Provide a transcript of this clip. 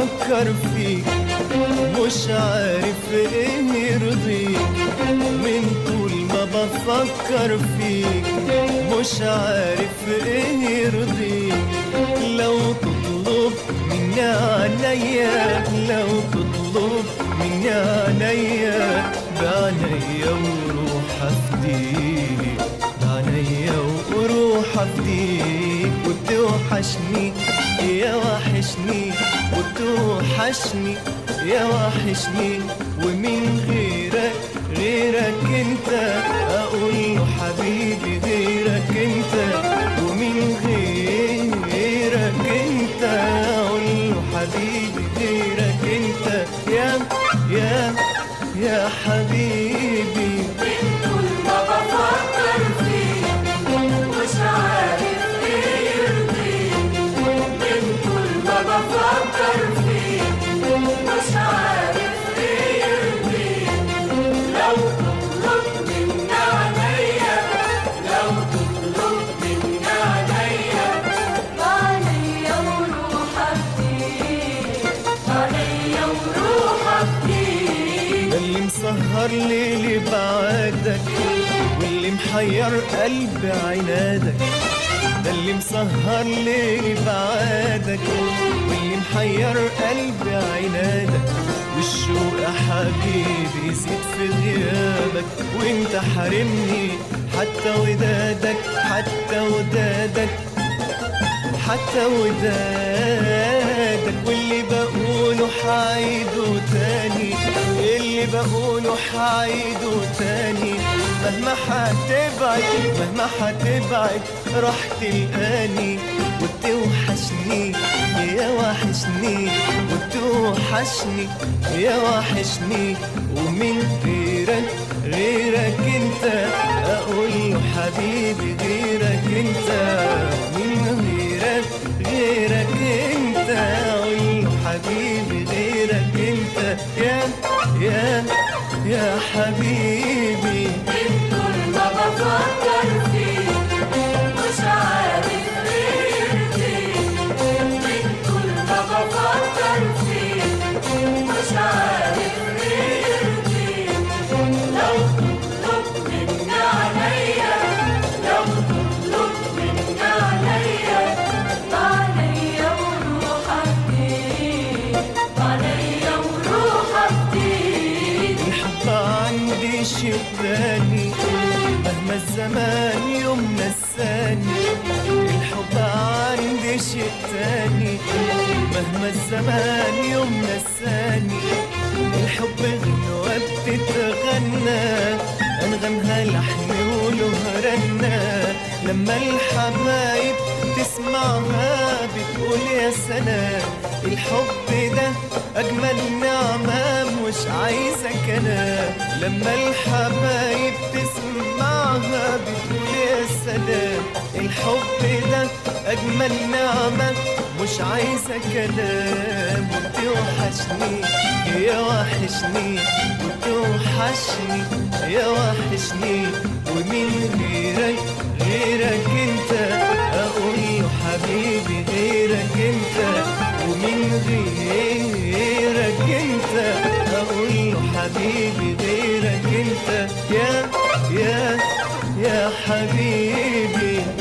بفكر فيك مش عارف إيه يرضيك. من طول ما بفكر فيك مش عارف إيه يرضيك. لو تطلب مني عينيا لو تطلب مني عينيا بعينيا وروح أفديك بعينيا وروح أفديك. وبتوحشني يا وحشني. وبتوحشني يا وحشني. ومن غيرك غيرك انت. أقول حبيبي غيرك انت. مسهر ليلي بعادك واللي محير قلبي عنادك. ده اللي مسهر ليلي بعادك واللي محير قلبي عنادك. والشوق حبيبي يزيد في غيابك وانت حارمني حتى ودادك حتى ودادك حتى ودادك. واللي بقوله حعيده اللي بقوله حعيده تاني مهما حتبعد مهما حتبعد راح تلقاني وتوحشني يا وحشني. وتوحشني يا وحشني. ومن غيرك غيرك انت. أقول له حبيبي غيرك انت. من غيرك غيرك يا يا يا حبيبي. تاني مهما الزمان يوم نساني الحب عندي شيء تاني مهما الزمان يوم نساني الحب غنوة بتتغنى أنغمها لحن وله رنة لما الحبايب تسمعها بتقول يا سلام الحب ده أجمل نعمة مش عايزة كلام لما الحبايب تسمعها بتقول يا سلام الحب ده أجمل نعمة مش عايزة كلام وتوحشني يا وحشني وتوحشني يا وحشني ومن غيرك؟ غيرك انت أقول له حبيبي غيرك انت ومن غيرك انت؟ أقول له حبيبي غيرك يا يا يا حبيبي.